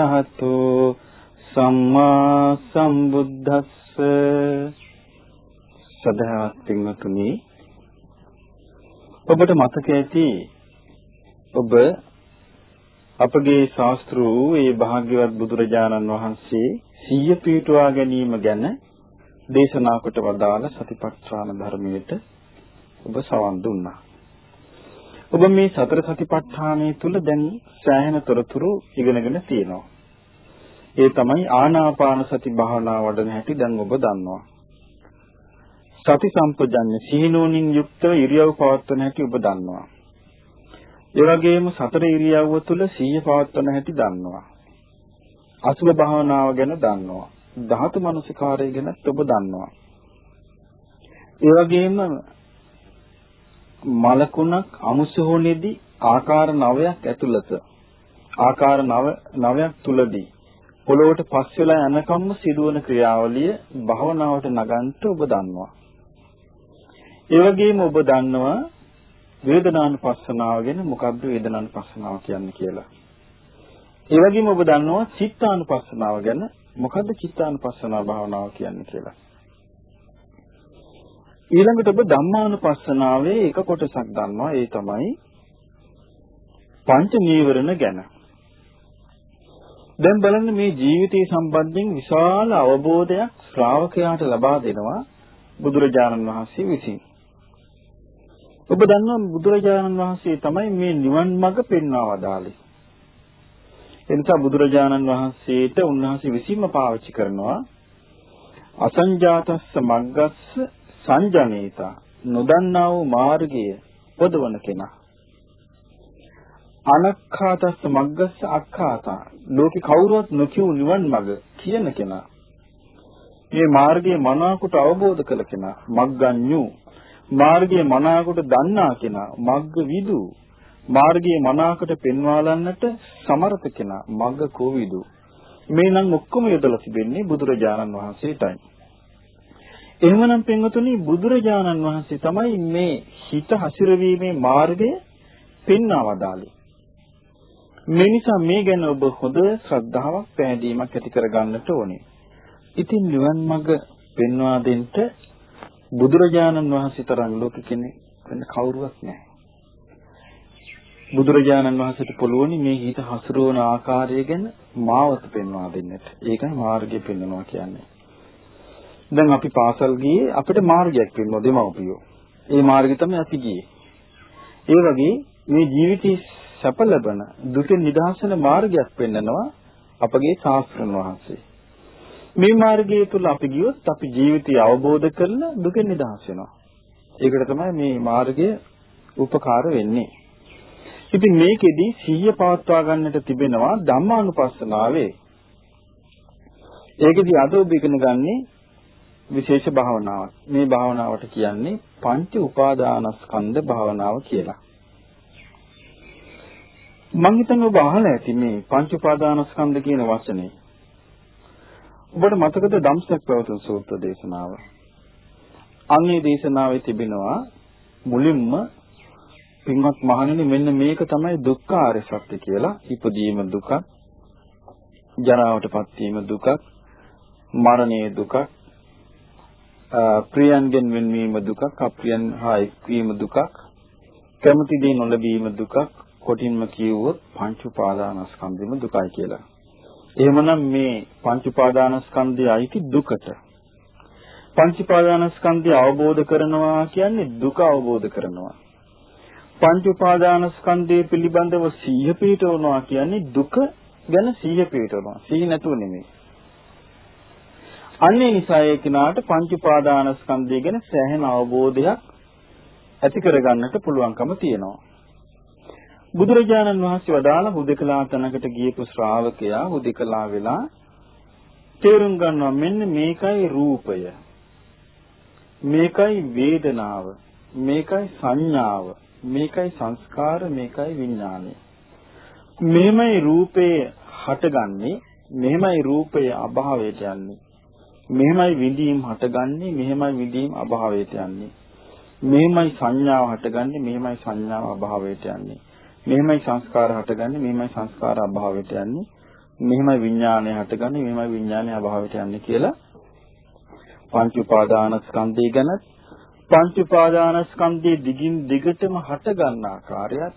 තස්ස භගවතු අරහතෝ සම්මා සම්බුද්දස්ස සදහවත් පින්වතුනි ඔබට මතක ඇති ඔබ අපගේ ශාස්ත්‍රු ඒ භාග්‍යවත් බුදුරජාණන් වහන්සේ සිය පීඨවා ගැනීම ගැන දේශනා කොට වදාළ සතිපට්ඨාන ධර්මයට ඔබ සවන් දුන්නා. ඔබ මේ සතර සතිපට්ඨානය තුල දැන් සෑහෙන තොරතුරු ඉගෙනගෙන තියෙනවා. ඒ තමයි ආනාපාන සති භාවනාව වඩන හැටි දැන් ඔබ දන්නවා. සති සම්පජඤ්ඤ සීනෝනින් යුක්තව ඉරියව් පවත්වන හැටි ඔබ දන්නවා. ඒ වගේම සතර ඉරියව්ව තුල සීය පවත්වන හැටි දන්නවා. අසුභ භාවනාව ගැන දන්නවා. ධාතු මනසිකාරය ගැනත් ඔබ දන්නවා. ඒ වගේම මලකුණක් අමුසෝනේදී ආකාර 9ක් ඇතුළත ආකාර 9ක් තුලදී පොළොවට පස් වෙලා යනකම්ම සිදුවන ක්‍රියාවලිය භවනාවට නගන්ට ඔබ දන්නවා. ඒ වගේම ඔබ දන්නවා වේදනානුපස්සනාව ගැන මොකද්ද වේදනානුපස්සනාව කියන්නේ කියලා. ඒ වගේම ඔබ දන්නවා චිත්තානුපස්සනාව ගැන මොකද්ද චිත්තානුපස්සනාව භාවනාව කියන්නේ කියලා. ඊළඟට ඔබ ධම්මානුපස්සනාවේ එක කොටසක් දන්නවා ඒ තමයි පංච නීවරණ ගැන. දැන් බලන්න මේ ජීවිතය සම්බන්ධයෙන් විශාල අවබෝධයක් ශ්‍රාවකයාට ලබා දෙනවා බුදුරජාණන් වහන්සේ විසින්. ඔබ දන්නවා බුදුරජාණන් වහන්සේ තමයි මේ නිවන් මඟ පෙන්වා වදාළේ. එනිසා බුදුරජාණන් වහන්සේට උන්වහන්සේ විසින්ම පාවිච්චි කරනවා අසංජාතස්ස මග්ගස්ස සංජනේතා නොදන්නා වූ මාර්ගය පොදවන කෙනා. අනක්ඛාතස්ස මග්ගස්ස අක්ඛාතා. ලෝකේ කවුරුවත් නොකියු නිවන් මඟ කියන කෙනා. මේ මාර්ගයේ මනාකොට අවබෝධ කළ කෙනා මග්ගඤ්ඤු. මාර්ගයේ මනාකොට දන්නා කෙනා මග්ග විදු මාර්ගයේ මනාකොට පෙන්වාලන්නට සමර්ථ කෙනා මග්ග කෝවිදු. මේ නම් ඔක්කොම යොදලා තිබෙන්නේ බුදුරජාණන් වහන්සේටයි. එහෙමනම් පින්වතුනි බුදුරජාණන් වහන්සේ තමයි මේ හිත හසිරවීමේ මාර්ගය පෙන්වා වදාළේ මේ නිසා මේ ගැන ඔබ හොඳ ශ්‍රද්ධාවක් පැහැදීමක් ඇති කරගන්නට ඕනේ. ඉතින් නිවන් මඟ පෙන්වා දෙන්න බුදුරජාණන් වහන්සේ තරම් ලෝක කෙනෙක් වෙන කවුරුවත් නැහැ. බුදුරජාණන් වහන්සේට පුළුවන් මේ හිත හසුරවන ආකාරය ගැන මාවත පෙන්වා දෙන්නට. ඒකයි මාර්ගය පෙන්වනවා කියන්නේ. දැන් අපි පාසල් ගියේ අපිට මාර්ගයක් පෙන්වන දෙමව්පියෝ. ඒ මාර්ගය තමයි අපි ගියේ. ඒ වගේ මේ ජීවිතයේ සැප ලබන දුකෙන් නිදහස් වෙන මාර්ගයක් පෙන්නනවා අපගේ ශාස්ත්‍රඥ වහන්සේ. මේ මාර්ගය තුල අපි ගියොත් අපි ජීවිතය අවබෝධ කරලා දුකෙන් නිදහස් වෙනවා. ඒකට තමයි මේ මාර්ගය උපකාර වෙන්නේ. ඉතින් මේකෙදි සිහිය පවත්වා ගන්නට තිබෙනවා ධම්මානුපස්සනාවේ. ඒකෙදි අද ඔබ ඉගෙන ගන්නේ විශේෂ භාවනාවක්. මේ භාවනාවට කියන්නේ පංච උපාදානස්කන්ධ භාවනාව කියලා. මම හිතන්නේ ඔබ අහලා ඇති මේ පංච උපාදානස්කන්ධ කියන වචනේ. ඔබට මතකද ධම්සක් පැවතුම් සූත්‍ර දේශනාව? අන්නේ දේශනාවේ තිබෙනවා මුලින්ම පින්වත් මහණෙනි මෙන්න මේක තමයි දුක්ඛ ආර්ය සත්‍ය කියලා. ඉපදීම දුකක්, ජරාවටපත් වීම දුකක්, මරණයේ දුකක්, ප්‍රියයන්ගෙන් වෙන්වීම දුකක්, අප්‍රියයන් හා එක්වීම දුකක්, කැමති දේ නොලැබීම දුකක්, කොටින්ම කියවුවොත් පංච උපාදානස්කන්ධෙම දුකයි කියලා. එහෙමනම් මේ පංච උපාදානස්කන්ධය අයිති දුකට. පංච උපාදානස්කන්ධය අවබෝධ කරනවා කියන්නේ දුක අවබෝධ කරනවා. පංච උපාදානස්කන්ධය පිළිබඳව සීහ පිටවනවා කියන්නේ දුක ගැන සීහ පිටවනවා. සීහ නැතුව නෙමෙයි. අන්නේ නිසා ඒ කෙනාට පංච උපාදානස්කන්ධය ගැන සෑහෙන අවබෝධයක් ඇති කරගන්නට පුළුවන්කම තියෙනවා. බුදුරජාණන් වහන්සේ වදාළ හුදකලා තැනකට ගියපු ශ්‍රාවකයා හුදකලා වෙලා තේරුම් ගන්නවා මෙන්න මේකයි රූපය. මේකයි වේදනාව. මේකයි සංඥාව. මේකයි සංස්කාර. මේකයි විඥානය. මෙහෙමයි රූපේ හටගන්නේ. මෙහෙමයි රූපය අභාවයට යන්නේ. මෙහෙමයි විඳීම් හටගන්නේ මෙහෙමයි විඳීම් අභාවයට යන්නේ. මෙහෙමයි සංඥාව හටගන්නේ මෙහෙමයි සංඥාව අභාවයට යන්නේ. මෙහෙමයි සංස්කාර හටගන්නේ මෙහෙමයි සංස්කාර අභාවයට යන්නේ. මෙහෙමයි විඥානය හටගන්නේ මෙහෙමයි විඥානය අභාවයට යන්නේ කියලා පංච උපාදානස්කන්ධය ගැන පංච උපාදානස්කන්ධයේ දිගින් දිගටම හට ගන්න ආකාරයත්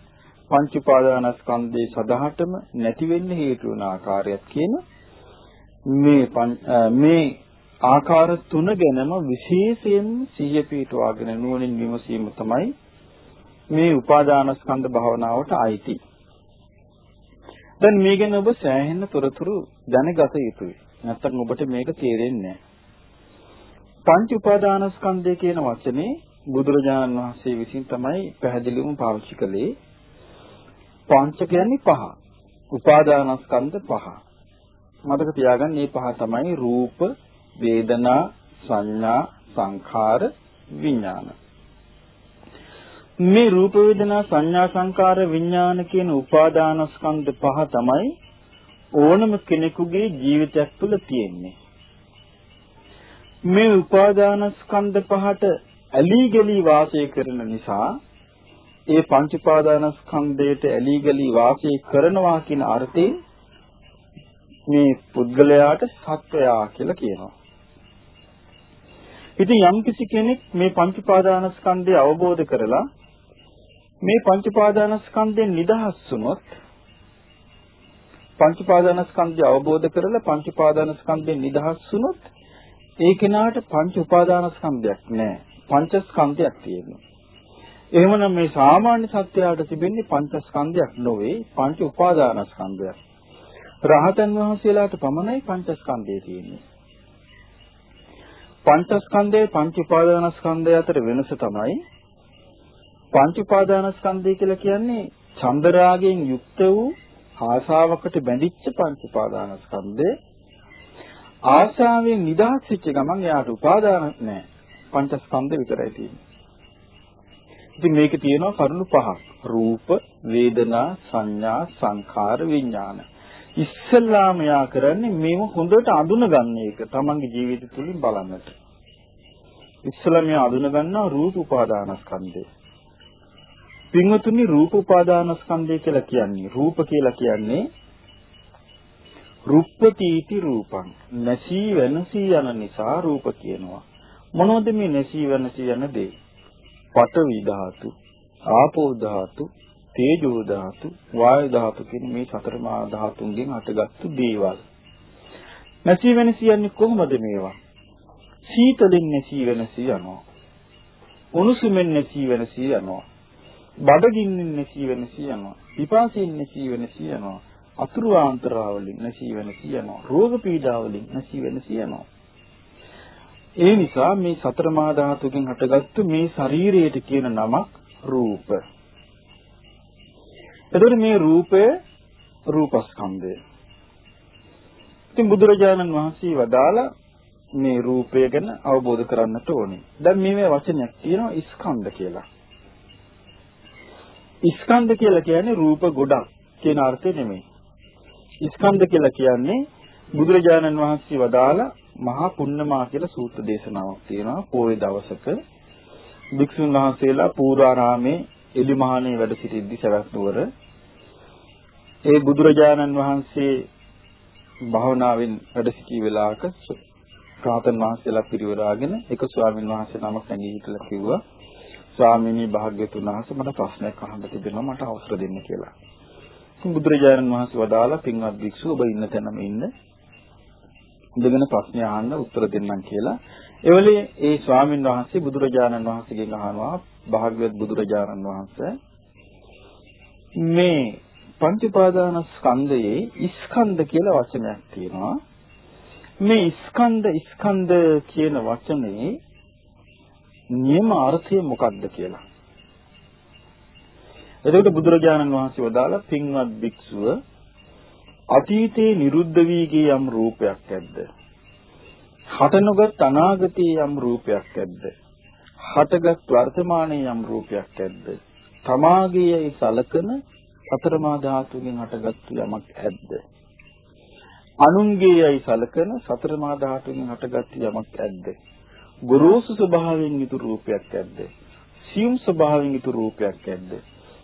පංච උපාදානස්කන්ධයේ සදහටම නැති වෙන්න හේතු වන ආකාරයත් කියන මේ මේ ආකාර තුන ගැනම විශේෂයෙන් සිහිය පිටවාගෙන නුවණින් විමසීම තමයි මේ උපාදානස්කන්ධ භාවනාවට අයිති. දැන් මේ ගැන ඔබ සෑහෙන තොරතුරු දැනගත යුතුයි. නැත්නම් ඔබට මේක තේරෙන්නේ නැහැ. පංච උපාදානස්කන්ධය කියන වචනේ බුදුරජාණන් වහන්සේ විසින් තමයි පැහැදිලිවම පාවිච්චි කළේ. පංච කියන්නේ පහ. උපාදානස්කන්ධ පහ. මතක තියාගන්න මේ පහ තමයි රූප, වේදනා, සංඥා, සංඛාර, විඥාන. මේ රූප වේදනා සංඥා සංකාර විඥාන කියන උපාදානස්කන්ධ පහ තමයි ඕනම කෙනෙකුගේ ජීවිතයක් තුළ තියෙන්නේ. මේ උපාදානස්කන්ධ පහට ඇලී ගලී වාසය කරන නිසා ඒ පංච උපාදානස්කන්ධයට ඇලී ගලී වාසය කරනවා කියන අර්ථයෙන් මේ පුද්ගලයාට සත්වයා කියලා කියනවා. ඉතින් යම්කිසි කෙනෙක් මේ පංච උපාදානස්කන්ධය අවබෝධ කරලා මේ පංච උපාදානස්කන්ධයෙන් නිදහස් වුණොත් පංච උපාදානස්කන්ධය අවබෝධ කරලා පංච උපාදානස්කන්ධයෙන් නිදහස් වුණොත් ඒ කෙනාට පංච උපාදානස්කන්ධයක් නැහැ. පංචස්කන්ධයක් තියෙනවා. එහෙමනම් මේ සාමාන්‍ය සත්‍යයට තිබෙන්නේ පංචස්කන්ධයක් නොවේ පංච උපාදානස්කන්ධයක්. රහතන් වහන්සේලාට පමණයි පංචස්කන්ධය තියෙන්නේ. පංචස්කන්ධයේ පංච උපාදානස්කන්ධය අතර වෙනස තමයි පංච උපාදානස්කන්ධය කියලා කියන්නේ චන්දරාගයෙන් යුක්ත වූ ආශාවකට බැඳිච්ච පංච උපාදානස්කන්ධය ආශාවෙන් නිදහස් වෙච්ච ගමන් එයාට උපාදාන නැහැ. පංචස්කන්ධ විතරයි තියෙන්නේ. ඉතින් මේකේ තියෙනවා කරුණු පහක්. රූප, වේදනා, සංඥා, සංඛාර, විඥාන. ඉස්සල්ලාම යා කරන්නේ මේව හොඳට අඳුන ගන්න එක. තමන්ගේ ජීවිතය තුළින් බලන්නට. ඉස්සල්ලාම යා අඳුන ගන්නවා රූප උපාදානස්කන්ධය. පින්වතුනි රූප උපාදානස්කන්ධය කියලා කියන්නේ රූප කියලා කියන්නේ රුප්පතිටි රූපං නැසී වෙනසී යන නිසා රූප කියනවා මොනවද මේ නැසී වෙනසී යන දේ පඨවි ධාතු ආපෝ ධාතු තේජෝ ධාතු වායු ධාතු කියන මේ සතර මහා ධාතුන්ගෙන් හටගත්තු දේවල් නැසී වෙනසී යන්නේ කොහොමද මේවා සීතලින් නැසී වෙනසී යනවා උණුසුමෙන් නැසී වෙනසී යනවා බඩගින්නින් නැසී වෙනසී යනවා පිපාසයෙන් නැසී වෙනසී යනවා අතුරු ආන්තරාවලින් නැසී වෙනසී යනවා. රෝග පීඩාවලින් නැසී වෙනසී යනවා. ඒ නිසා මේ සතර මහා ධාතුකින් හටගත්තු මේ ශරීරයට කියන නමක් රූප. එතකොට මේ රූපය රූපස්කන්ධය. ඉතින් බුදුරජාණන් වහන්සේ වදාලා මේ රූපය ගැන අවබෝධ කරගන්නට ඕනේ. දැන් මේ වචනයක් තියෙනවා ස්කන්ධ කියලා. ස්කන්ධ කියලා කියන්නේ රූප ගොඩක් කියන අර්ථය නෙමෙයි. ස්කන්ධ කියලා කියන්නේ බුදුරජාණන් වහන්සේ වදාළ මහා පුන්නමා කියලා සූත්‍ර දේශනාවක් තියෙනවා පොයේ දවසක භික්ෂුන් වහන්සේලා පූර්වාරාමේ එලිමහානේ වැඩ සිටිද්දි සවැත් නුවර ඒ බුදුරජාණන් වහන්සේ භාවනාවෙන් වැඩ සිටි වෙලාවක රාතන් වහන්සේලා පිරිවරාගෙන එක ස්වාමීන් වහන්සේ නමක් නැගී හිටලා කිව්වා ස්වාමීනි භාග්‍යතුන් වහන්සේ මට ප්‍රශ්නයක් අහන්න තිබෙනවා මට අවසර දෙන්න කියලා. බුදුරජාණන් වහන්සේ වදාලා පින්වත් භික්ෂුව ඔබ ඉන්න තැනම ඉන්න. ඉඳගෙන ප්‍රශ්න අහන්න උත්තර දෙන්නම් කියලා. එවලේ ඒ ස්වාමින් වහන්සේ බුදුරජාණන් වහන්සේගෙන් අහනවා භාග්‍යවත් බුදුරජාණන් වහන්සේ මේ පංච උපාදාන ස්කන්ධයේ ස්කන්ධ කියලා වචනයක් තියෙනවා. මේ ස්කන්ධ ස්කන්ධ කියන වචනේ නියම අර්ථය මොකක්ද කියලා. එතකොට බුදුරජාණන් වහන්සේ වදාලා පින්වත් භික්ෂුව අතීතේ නිරුද්ධ වී ගිය යම් රූපයක් ඇද්ද? හට නොගත් අනාගතයේ යම් රූපයක් ඇද්ද? හටගත් වර්තමානයේ යම් රූපයක් ඇද්ද? තමාගේයි සලකන සතරමා ධාතුගෙන් හටගත්තු යමක් ඇද්ද? අනුන්ගේයි සලකන සතරමා ධාතුගෙන් හටගත්තු යමක් ඇද්ද? ගුරුසු ස්වභාවයෙන් යුතු රූපයක් ඇද්ද? සියුම් ස්වභාවයෙන් යුතු රූපයක් ඇද්ද?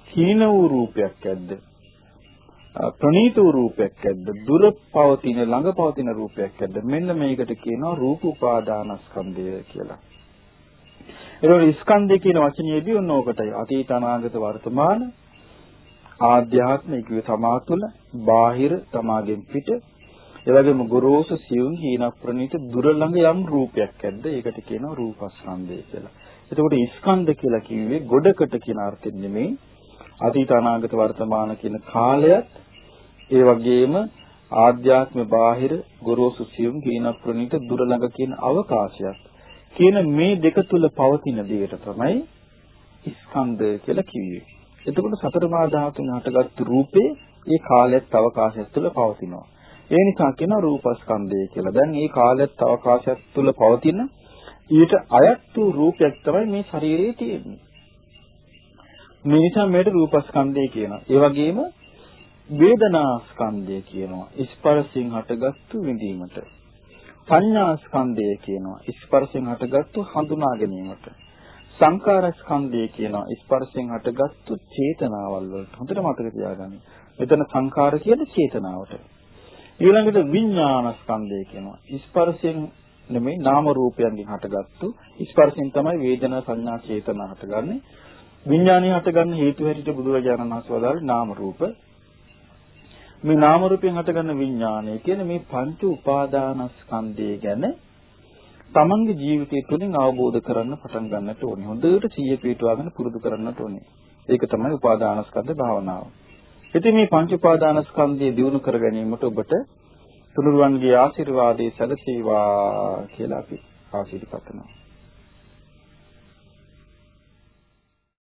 හීන වූ රූපයක් ඇද්ද? ප්‍රණීත වූ රූපයක් ඇද්ද? දුර පවතින ළඟ පවතින රූපයක් ඇද්ද? මෙන්න මේකට කියනවා රූප උපාදානස්කන්ධය කියලා. ඒරෝ ස්කන්ධය කියන වචනයේදී ඔන්න ඕකටයි අතීත අනාගත වර්තමාන ආධ්‍යාත්මික තමා තුළ බාහිර තමාගෙන් පිට ඒ වගේම ගොරෝසු සියුම් හීන ප්‍රණීත දුර ළඟ යම් රූපයක් ඇද්ද ඒකට කියනවා රූපස්කන්ධය කියලා. එතකොට ස්කන්ධ කියලා කිව්වේ ගොඩකට කියන අර්ථයෙන් නෙමෙයි අතීත අනාගත වර්තමාන කියන කාලයත් ඒ වගේම ආධ්‍යාත්ම බාහිර ගොරෝසු සියුම් හීන ප්‍රණීත දුර ළඟ කියන අවකාශයක් කියන මේ දෙක තුල පවතින දෙයට තමයි ස්කන්ධ කියලා කිව්වේ. එතකොට සතර මා ධාතුන් හටගත් රූපේ ඒ කාලයත් අවකාශයත් තුල පවතිනවා. ඒ නිසා කියන රූපස්කන්ධය කියලා. දැන් මේ කාලයත් අවකාශයත් තුල පවතින ඊට අයත් වූ රූපයක් තමයි මේ ශරීරයේ තියෙන්නේ. මේ නිසා මේකට රූපස්කන්ධය කියනවා. ඒ වගේම වේදනාස්කන්ධය කියනවා. ස්පර්ශයෙන් හටගත්තු විඳීමට. සංඥාස්කන්ධය කියනවා. ස්පර්ශයෙන් හටගත්තු හඳුනා ගැනීමට. සංකාර ස්කන්ධය කියනවා ස්පර්ශයෙන් හටගත්තු චේතනාවල් වලට හොඳට මතක තියාගන්න. මෙතන සංකාර කියන්නේ චේතනාවට. ඊළඟට විඥාන ස්කන්ධය කියනවා ස්පර්ශයෙන් නෙමෙයි නාම රූපයන්ගෙන් හටගත්තු ස්පර්ශයෙන් තමයි වේදනා සංඥා චේතනා හටගන්නේ. විඥානය හටගන්න හේතු හැටියට බුදුරජාණන් වහන්සේ වදාළේ නාම රූප. මේ නාම රූපයෙන් හටගන්න විඥානය කියන මේ පංච උපාදානස්කන්ධය ගැන තමන්ගේ ජීවිතය තුළින් අවබෝධ කරන්න පටන් ගන්නට ඕනේ. හොඳට සිහිය පිටවාගෙන පුරුදු කරන්නට ඕනේ. ඒක තමයි උපාදානස්කන්ධ භාවනාව. ඉතින් මේ පංච උපාදානස්කන්ධය දිනු කර ගැනීමට ඔබට තුනුරුවන්ගේ ආශිර්වාදයේ සැලසේවා කියලා අපි ආශිර්වාද කරනවා.